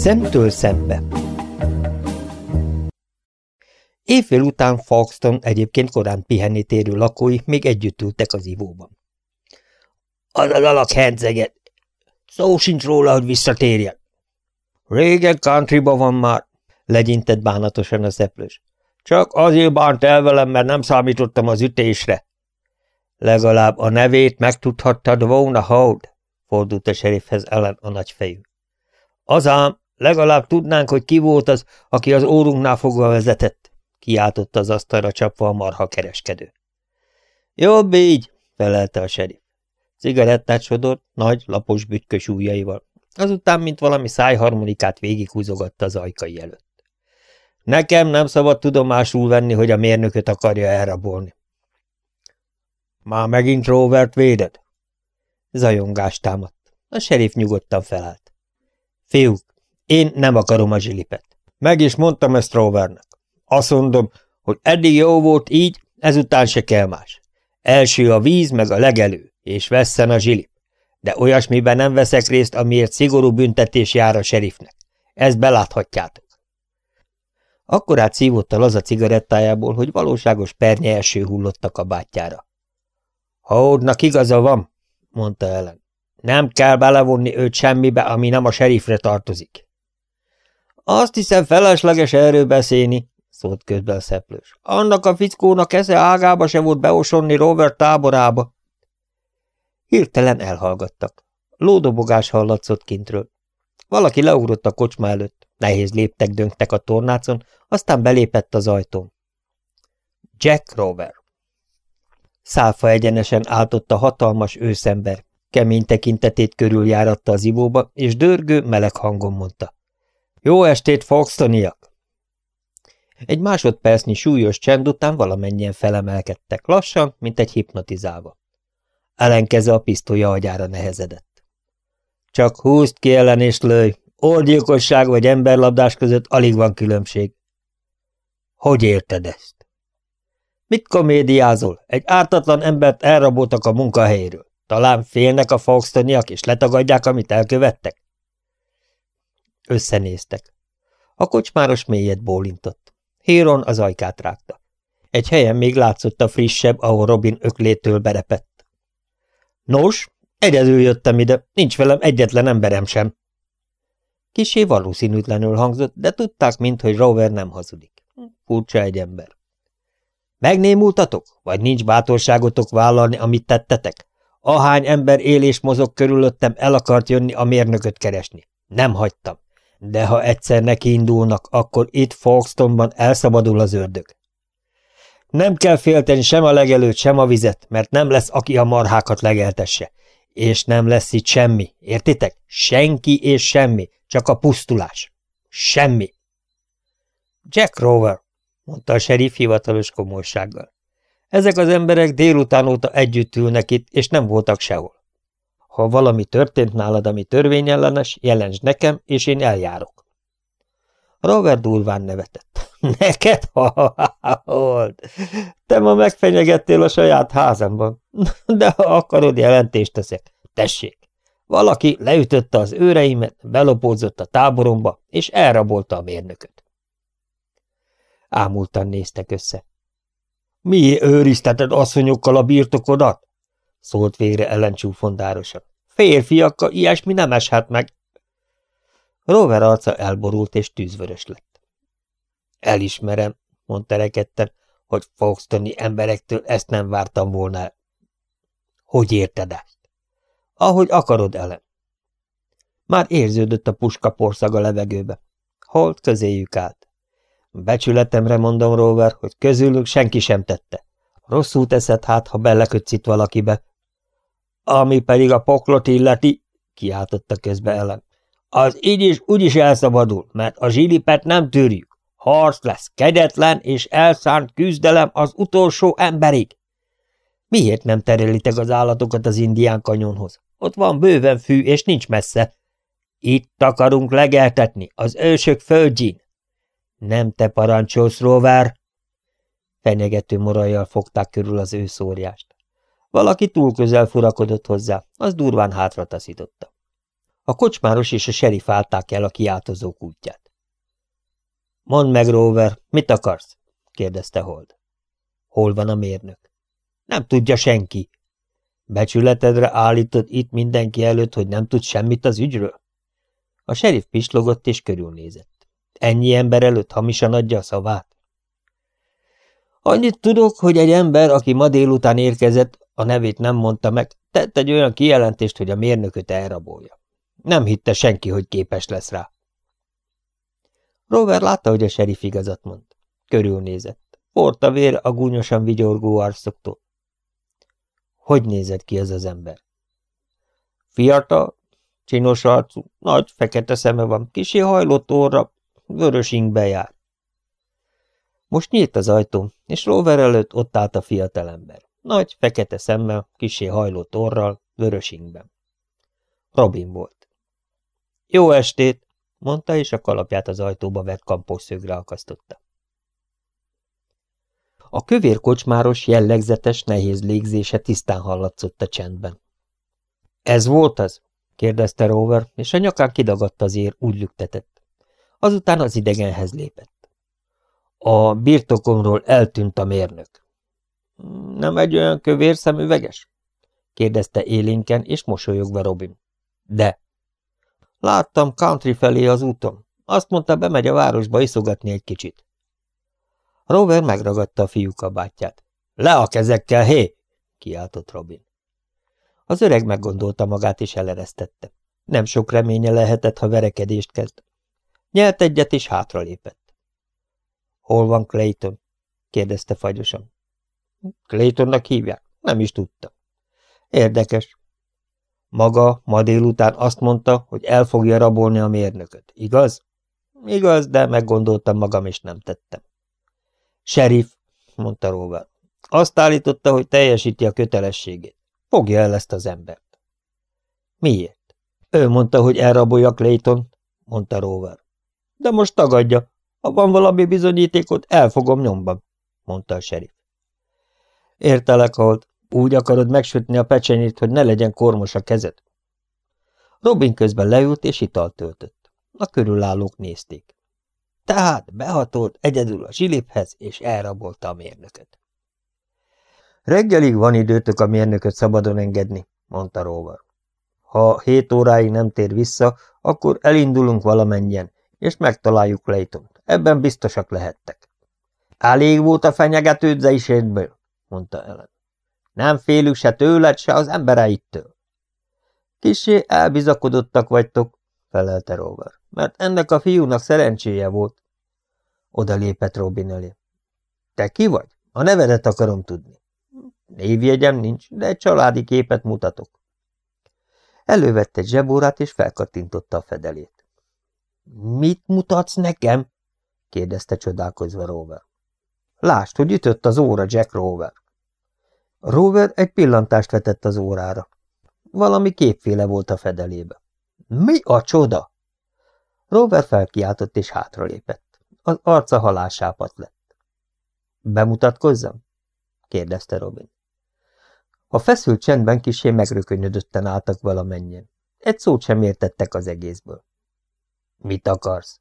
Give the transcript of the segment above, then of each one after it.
Szemtől szembe Évfél után Foxton egyébként korán pihenni térő lakói még együtt ültek az ivóban. Az az alak henceget. Szó sincs róla, hogy visszatérjen. Régen countryba van már, legyintett bánatosan a szeplős. Csak azért bánt el velem, mert nem számítottam az ütésre. Legalább a nevét megtudhattad volna, Hold, fordult a serifhez ellen a nagyfejű. Azám, legalább tudnánk, hogy ki volt az, aki az órunknál fogva vezetett, kiáltotta az asztalra csapva a marha kereskedő. Jobb így, felelte a serif. Cigarettát sodort, nagy, lapos bütykös ujjaival. Azután, mint valami szájharmonikát végighúzogatta az ajkai előtt. Nekem nem szabad tudomásul venni, hogy a mérnököt akarja elrabolni. Már megint Rovert véded? Zajongás támadt. A serif nyugodtan felállt. Fiúk, én nem akarom a zsilipet. Meg is mondtam ezt Rovernek. Azt mondom, hogy eddig jó volt így, ezután se kell más. Első a víz, meg a legelő, és vesszen a zsilip. De olyasmiben nem veszek részt, amiért szigorú büntetés jár a serifnek. Ezt beláthatjátok. Akkor át szívott a laza cigarettájából, hogy valóságos pernye első hullott a kabátjára. Hódnak igaza van, mondta ellen. Nem kell belevonni őt semmibe, ami nem a serifre tartozik. Azt hiszem felesleges erről beszélni, szólt közben a szeplős. Annak a fickónak esze ágába se volt beosonni Robert táborába. Hirtelen elhallgattak. Lódobogás hallatszott kintről. Valaki leugrott a kocsma előtt, nehéz léptek döngtek a tornácon, aztán belépett az ajtón. Jack Rover. Szálfa egyenesen áltott a hatalmas őszember, kemény tekintetét körüljáratta az ivóba, és dörgő, meleg hangon mondta. Jó estét, Foxtoniak! Egy másodpercnyi súlyos csend után valamennyien felemelkedtek, lassan, mint egy hipnotizálva. Ellenkeze a pisztolya agyára nehezedett. Csak húzd ki ellen és lőj, orgyilkosság vagy emberlabdás között alig van különbség. Hogy érted ezt? Mit komédiázol? Egy ártatlan embert elraboltak a munkahelyéről. Talán félnek a Foxtoniak, és letagadják, amit elkövettek? Összenéztek. A kocsmáros mélyet bólintott. Héron az ajkát rágta. Egy helyen még látszott a frissebb, ahol Robin öklétől berepett. Nos, egyedül jöttem ide, nincs velem egyetlen emberem sem. Kisé valószínűtlenül hangzott, de tudták mind, hogy Rover nem hazudik. Furcsa egy ember. Megnémultatok? Vagy nincs bátorságotok vállalni, amit tettetek? Ahány ember él és mozog körülöttem, el akart jönni a mérnököt keresni. Nem hagytam. De ha egyszer nekiindulnak, akkor itt Folkestonban elszabadul az ördög. Nem kell félteni sem a legelőt, sem a vizet, mert nem lesz, aki a marhákat legeltesse. És nem lesz itt semmi, értitek? Senki és semmi, csak a pusztulás. Semmi. Jack Rover, mondta a serif hivatalos komolysággal. Ezek az emberek délután óta együtt ülnek itt, és nem voltak sehol. Ha valami történt nálad, ami törvényellenes, jelentsd nekem, és én eljárok. Robert durván nevetett. Neked? Hold! Te ma megfenyegettél a saját házamban. De ha akarod, jelentést teszek. Tessék! Valaki leütötte az őreimet, belopódzott a táboromba, és elrabolta a mérnököt. Ámultan néztek össze. Mi őrizteted asszonyokkal a birtokodat? Szólt végre ellencsúfondárosan. Férfiakkal ilyesmi nem eshet meg. Rover arca elborult és tűzvörös lett. Elismerem, mondta rekedten, hogy Foxtoni emberektől ezt nem vártam volna. Hogy érted ezt? Ahogy akarod, Ellen. Már érződött a puska porszaga levegőbe. Holt közéjük állt. Becsületemre mondom, Rover, hogy közülük senki sem tette. Rosszul teszed hát, ha belekötsz itt valakibe. Ami pedig a poklot illeti, kiáltotta közbe ellen. Az így is úgy is elszabadul, mert a zsilipet nem tűrjük. Harc lesz, kegyetlen és elszánt küzdelem az utolsó emberig. Miért nem terelitek az állatokat az indián kanyonhoz? Ott van bőven fű, és nincs messze. Itt akarunk legeltetni, az ősök földjén. Nem te parancsolsz, Rover! Fenyegető morajjal fogták körül az őszóriást. Valaki túl közel furakodott hozzá, az durván hátra taszította. A kocsmáros és a serif állták el a kiáltozók útját. – Mondd meg, Rover, mit akarsz? – kérdezte Hold. – Hol van a mérnök? – Nem tudja senki. – Becsületedre állítod itt mindenki előtt, hogy nem tud semmit az ügyről? A serif pislogott és körülnézett. Ennyi ember előtt hamisan adja a szavát? Annyit tudok, hogy egy ember, aki ma délután érkezett, a nevét nem mondta meg, tett egy olyan kijelentést, hogy a mérnököt elrabolja. Nem hitte senki, hogy képes lesz rá. Rover látta, hogy a serif igazat mond. Körülnézett. Forta a vér a gúnyosan vigyorgó arcoktól. Hogy nézett ki ez az ember? Fiatal, csinos arcú, nagy, fekete szeme van, kisé hajlott orra, vörös ingbe jár. Most nyílt az ajtó, és Rover előtt ott állt a fiatalember. Nagy, fekete szemmel, kisé hajlott orral, vörös ingben. Robin volt. Jó estét, mondta, és a kalapját az ajtóba vett kampos szögre akasztotta. A kövér kocsmáros jellegzetes, nehéz légzése tisztán hallatszott a csendben. Ez volt az? kérdezte Rover, és a nyakán kidagadt az ér, úgy lüktetett. Azután az idegenhez lépett. A birtokomról eltűnt a mérnök. Nem egy olyan kövér szemüveges? kérdezte élénken, és mosolyogva Robin. De. Láttam country felé az úton. Azt mondta, bemegy a városba iszogatni egy kicsit. Rover megragadta a fiú kabátját. Le a kezekkel, hé! kiáltott Robin. Az öreg meggondolta magát, és eleresztette. Nem sok reménye lehetett, ha verekedést kezd. Nyelt egyet, és hátralépett. Hol van Clayton? kérdezte fagyosan. Claytonnak hívják? Nem is tudta. Érdekes. Maga ma délután azt mondta, hogy el fogja rabolni a mérnököt, igaz? Igaz, de meggondoltam magam, és nem tettem. Sheriff, mondta Rover. Azt állította, hogy teljesíti a kötelességét. Fogja el ezt az embert. Miért? Ő mondta, hogy elrabolja Clayton, mondta Rover. De most tagadja. Ha van valami bizonyítékot, elfogom nyomban, mondta a sheriff. Értelek, Holt. Úgy akarod megsütni a pecsenyét, hogy ne legyen kormos a kezed? Robin közben leült és italt töltött. A körülállók nézték. Tehát behatolt egyedül a zsiliphez, és elrabolta a mérnököt. Reggelig van időtök a mérnököt szabadon engedni, mondta Rover. Ha hét óráig nem tér vissza, akkor elindulunk valamennyien, és megtaláljuk Claytont. Ebben biztosak lehettek. Elég volt a fenyegetődzeisétből, mondta Ellen. Nem félük se tőled, se az embereittől. Kisé elbizakodottak vagytok, felelte Rover, mert ennek a fiúnak szerencséje volt. Oda lépett Robin elé. Te ki vagy? A nevedet akarom tudni. Névjegyem nincs, de egy családi képet mutatok. Elővette egy zsebórát, és felkattintotta a fedelét. Mit mutatsz nekem? kérdezte csodálkozva Rover. Lásd, hogy ütött az óra Jack Rover. Rover egy pillantást vetett az órára. Valami képféle volt a fedelébe. Mi a csoda? Rover felkiáltott és hátralépett. Az arca halásápat lett. Bemutatkozzam? kérdezte Robin. A feszült csendben kisé megrökönyödötten álltak valamennyien. Egy szót sem értettek az egészből. Mit akarsz?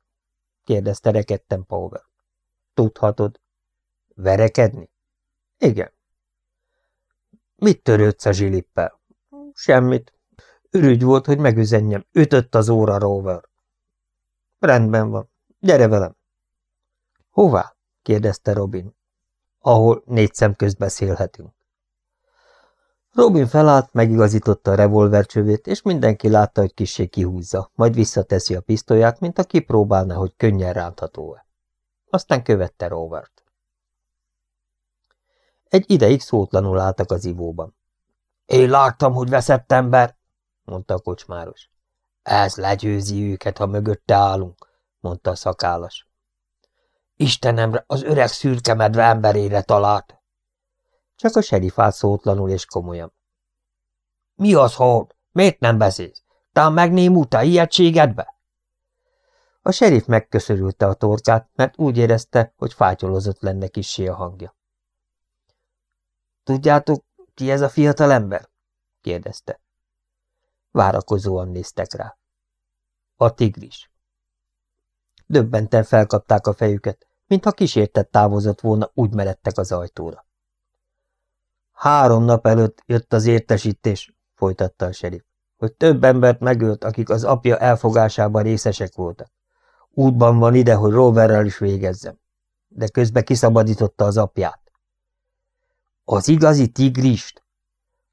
kérdezte rekedten Power. Tudhatod. Verekedni? Igen. Mit törődsz a zsilippel? Semmit. Ürügy volt, hogy megüzenjem. Ütött az óra, Rover. Rendben van. Gyere velem. Hová? kérdezte Robin. Ahol négy szem közt beszélhetünk. Robin felállt, megigazította a revolvercsövét, és mindenki látta, hogy kissé kihúzza, majd visszateszi a pisztolyát, mint a kipróbálna, hogy könnyen rántható-e. Aztán követte Rovert. Egy ideig szótlanul álltak az ivóban. Én láttam, hogy veszett ember, mondta a kocsmáros. Ez legyőzi őket, ha mögötte állunk, mondta a szakállas. Istenemre, az öreg szürke medve emberére talált. Csak a serif állt szótlanul és komolyan. Mi az, Hord? Miért nem beszélsz? Tán megnémultál ijegységedbe? A serif megköszörülte a torkát, mert úgy érezte, hogy fátyolozott lenne kissé a hangja. Tudjátok, ki ez a fiatal ember? kérdezte. Várakozóan néztek rá. A tigris. Döbbenten felkapták a fejüket, mintha kísértett távozott volna, úgy meredtek az ajtóra. Három nap előtt jött az értesítés, folytatta a serif, hogy több embert megölt, akik az apja elfogásában részesek voltak. Útban van ide, hogy roverrel is végezzem. De közben kiszabadította az apját. Az igazi tigrist?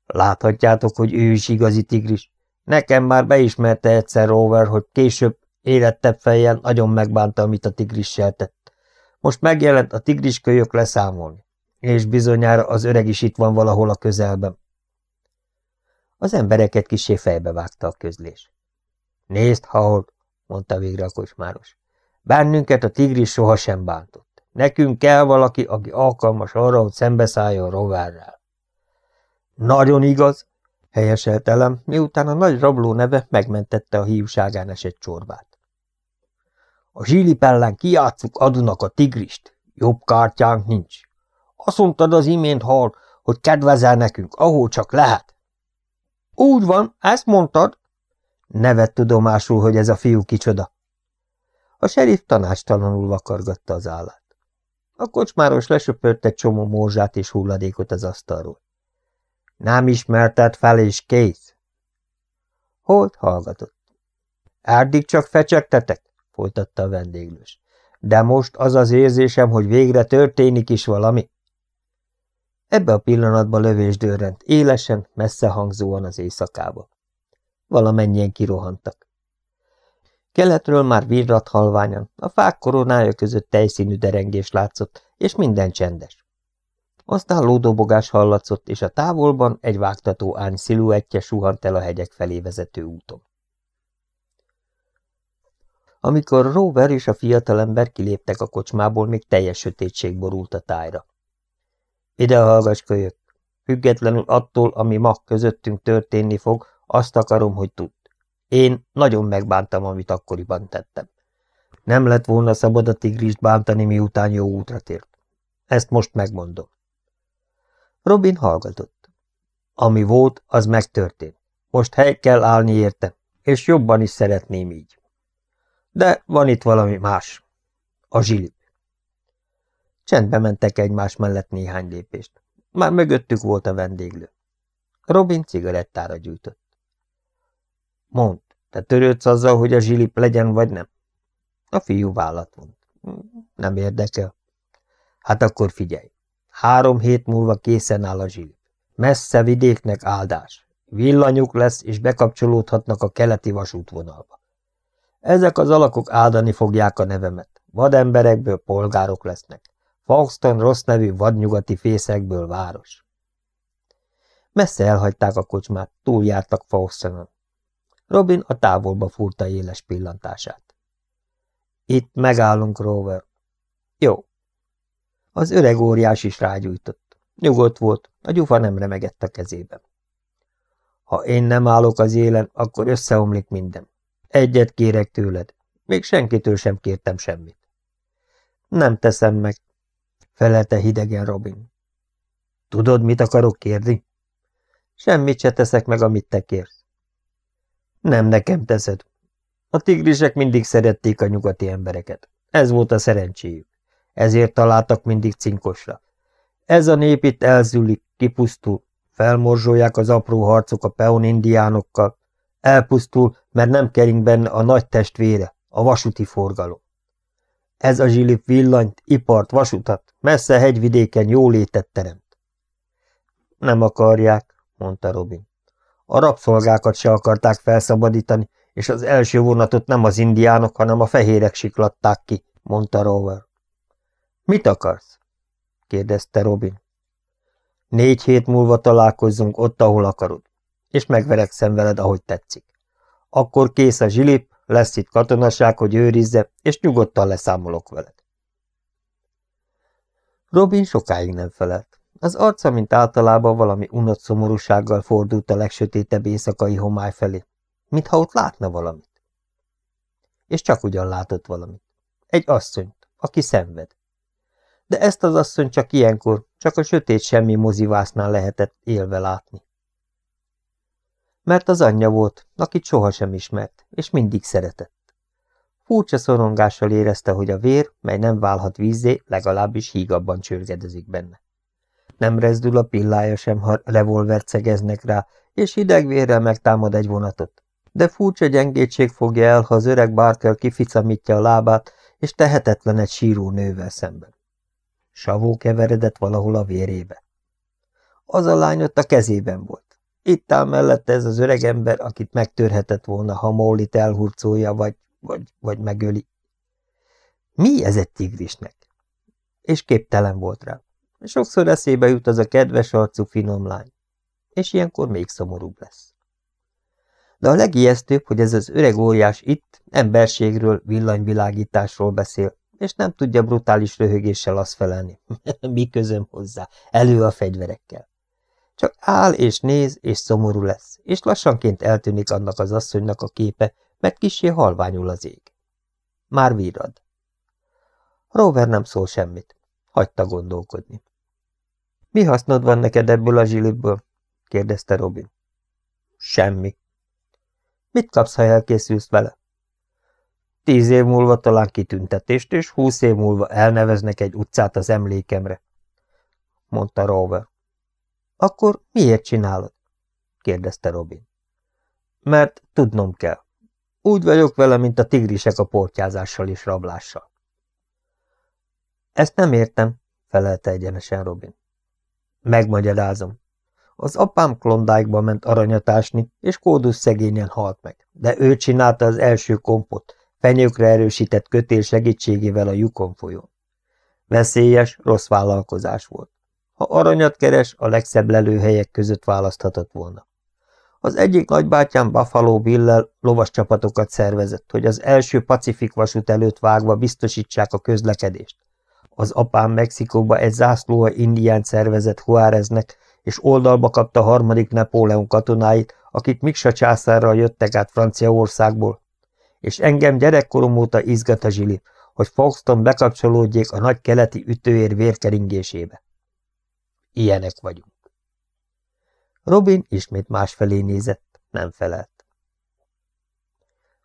Láthatjátok, hogy ő is igazi tigris. Nekem már beismerte egyszer Rover, hogy később érettebb fejjel nagyon megbánta, amit a tigrissel tett. Most megjelent a tigriskölyök leszámolni, és bizonyára az öreg is itt van valahol a közelben. Az embereket kisé fejbe vágta a közlés. Nézd, Harold, mondta végre a kocsmáros. Bennünket a tigris sohasem bántott. Nekünk kell valaki, aki alkalmas arra, hogy szembeszálljon Roverrel. Nagyon igaz, helyeselt elem, miután a nagy rabló neve megmentette a hiúságán esett csorbát. A zsilip ellen kiátszuk adunak a tigrist. Jobb kártyánk nincs. Azt mondtad az imént, hal, hogy kedvezel nekünk, ahol csak lehet. Úgy van, ezt mondtad. Nevet tudomásul, hogy ez a fiú kicsoda. A serif tanácstalanul vakargatta az állát. A kocsmáros lesöpört egy csomó morzsát és hulladékot az asztalról. Nem ismerted fel, és kész. Holt hallgatott. Eddig csak fecsegtetek, folytatta a vendéglős. De most az az érzésem, hogy végre történik is valami. Ebbe a pillanatban lövés dörrent, élesen, messze hangzóan az éjszakába. Valamennyien kirohantak. Keletről már virrat halványan, a fák koronája között tejszínű derengés látszott, és minden csendes. Aztán lódobogás hallatszott, és a távolban egy vágtató ány sziluettje suhant el a hegyek felé vezető úton. Amikor Rover és a fiatalember kiléptek a kocsmából, még teljes sötétség borult a tájra. Ide hallgass, kölyök! Függetlenül attól, ami ma közöttünk történni fog, azt akarom, hogy tudd. Én nagyon megbántam, amit akkoriban tettem. Nem lett volna szabad a tigrist bántani, miután jó útra tért. Ezt most megmondom. Robin hallgatott. Ami volt, az megtörtént. Most hely kell állni érte, és jobban is szeretném így. De van itt valami más. A zsilip. Csendbe mentek egymás mellett néhány lépést. Már mögöttük volt a vendéglő. Robin cigarettára gyújtott. Mond, te törődsz azzal, hogy a zsilip legyen, vagy nem? A fiú vállat vont. Nem érdekel. Hát akkor figyelj. Három hét múlva készen áll a zsilip. Messze vidéknek áldás. Villanyuk lesz, és bekapcsolódhatnak a keleti vasútvonalba. Ezek az alakok áldani fogják a nevemet. Vademberekből polgárok lesznek. Fauxton rossz nevű vadnyugati fészekből város. Messze elhagyták a kocsmát, túljártak Fauxtonon. Robin a távolba fúrta éles pillantását. Itt megállunk, Rover. Jó. Az öreg óriás is rágyújtott. Nyugodt volt, a gyufa nem remegett a kezében. Ha én nem állok az élen, akkor összeomlik minden. Egyet kérek tőled. Még senkitől sem kértem semmit. Nem teszem meg, felelte hidegen Robin. Tudod, mit akarok kérni? Semmit se teszek meg, amit te kérsz. Nem nekem teszed. A tigrisek mindig szerették a nyugati embereket. Ez volt a szerencséjük. Ezért találtak mindig cinkosra. Ez a nép itt elzülik, kipusztul, felmorzsolják az apró harcok a peon indiánokkal, elpusztul, mert nem kering benne a nagy testvére, a vasúti forgalom. Ez a zsilip villanyt, ipart, vasutat, messze hegyvidéken jólétet teremt. Nem akarják, mondta Robin. A rabszolgákat se akarták felszabadítani, és az első vonatot nem az indiánok, hanem a fehérek siklatták ki, mondta Rover. Mit akarsz? kérdezte Robin. Négy hét múlva találkozzunk ott, ahol akarod, és megverekszem veled, ahogy tetszik. Akkor kész a zsilip, lesz itt katonaság, hogy őrizze, és nyugodtan leszámolok veled. Robin sokáig nem felelt. Az arca, mint általában valami unott szomorúsággal fordult a legsötétebb éjszakai homály felé, mintha ott látna valamit. És csak ugyan látott valamit. Egy asszonyt, aki szenved. De ezt az asszony csak ilyenkor, csak a sötét semmi mozivásznál lehetett élve látni. Mert az anyja volt, akit sohasem ismert, és mindig szeretett. Furcsa szorongással érezte, hogy a vér, mely nem válhat vízzé, legalábbis hígabban csörgedezik benne. Nem rezdül a pillája sem, ha revolvert szegeznek rá, és hidegvérrel megtámad egy vonatot. De furcsa gyengétség fogja el, ha az öreg Barker kificamítja a lábát, és tehetetlen egy síró nővel szemben. Savó keveredett valahol a vérébe. Az a lány ott a kezében volt. Itt áll mellette ez az öreg ember, akit megtörhetett volna, ha Mollit elhurcolja, vagy, vagy, vagy megöli. Mi ez egy tigrisnek? És képtelen volt rá. Sokszor eszébe jut az a kedves arcú finom lány. És ilyenkor még szomorúbb lesz. De a legijesztőbb, hogy ez az öreg óriás itt emberségről, villanyvilágításról beszél, és nem tudja brutális röhögéssel azt felelni. Mi közöm hozzá? Elő a fegyverekkel. Csak áll és néz, és szomorú lesz, és lassanként eltűnik annak az asszonynak a képe, mert kisé halványul az ég. Már virrad. Rover nem szól semmit. Hagyta gondolkodni. Mi hasznod van neked ebből a zsilibből? kérdezte Robin. Semmi. Mit kapsz, ha elkészülsz vele? Tíz év múlva talán kitüntetést, és húsz év múlva elneveznek egy utcát az emlékemre, mondta Rover. Akkor miért csinálod? kérdezte Robin. Mert tudnom kell. Úgy vagyok vele, mint a tigrisek a portyázással és rablással. Ezt nem értem, felelte egyenesen Robin. Megmagyarázom. Az apám klondákba ment aranyatásni, és kódus szegényen halt meg, de ő csinálta az első kompot, fenyőkre erősített kötél segítségével a Yukon folyón. Veszélyes, rossz vállalkozás volt. Ha aranyat keres, a legszebb lelőhelyek között választhatott volna. Az egyik nagybátyám Buffalo Bill-lel lovas csapatokat szervezett, hogy az első Pacifik vasút előtt vágva biztosítsák a közlekedést. Az apám Mexikóba egy zászlóa indián szervezett Juáreznek, és oldalba kapta harmadik Napóleon katonáit, akik Miksa császárral jöttek át Franciaországból, és engem gyerekkorom óta izgat a zsili, hogy Foxton bekapcsolódjék a nagy keleti ütőér vérkeringésébe. Ilyenek vagyunk. Robin ismét másfelé nézett, nem felelt.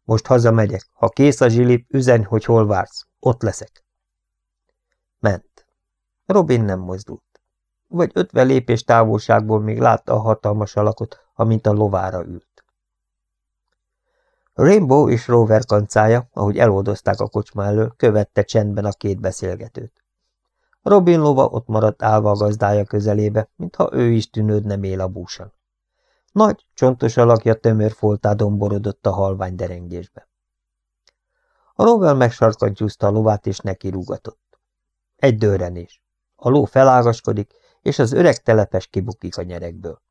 Most hazamegyek. Ha kész a zsilip, üzenj, hogy hol vársz. Ott leszek. Ment. Robin nem mozdult. Vagy ötven lépés távolságból még látta a hatalmas alakot, amint a lovára ült. Rainbow és Rover kancája, ahogy eloldozták a kocsma elől, követte csendben a két beszélgetőt. Robin lova ott maradt állva a gazdája közelébe, mintha ő is tűnődne mél a búsan. Nagy, csontos alakja tömör foltá domborodott a halvány derengésbe. A rover megsarkantyúzta a lovát, és neki rúgatott. Egy dőrenés. A ló felágaskodik, és az öreg telepes kibukik a nyerekből.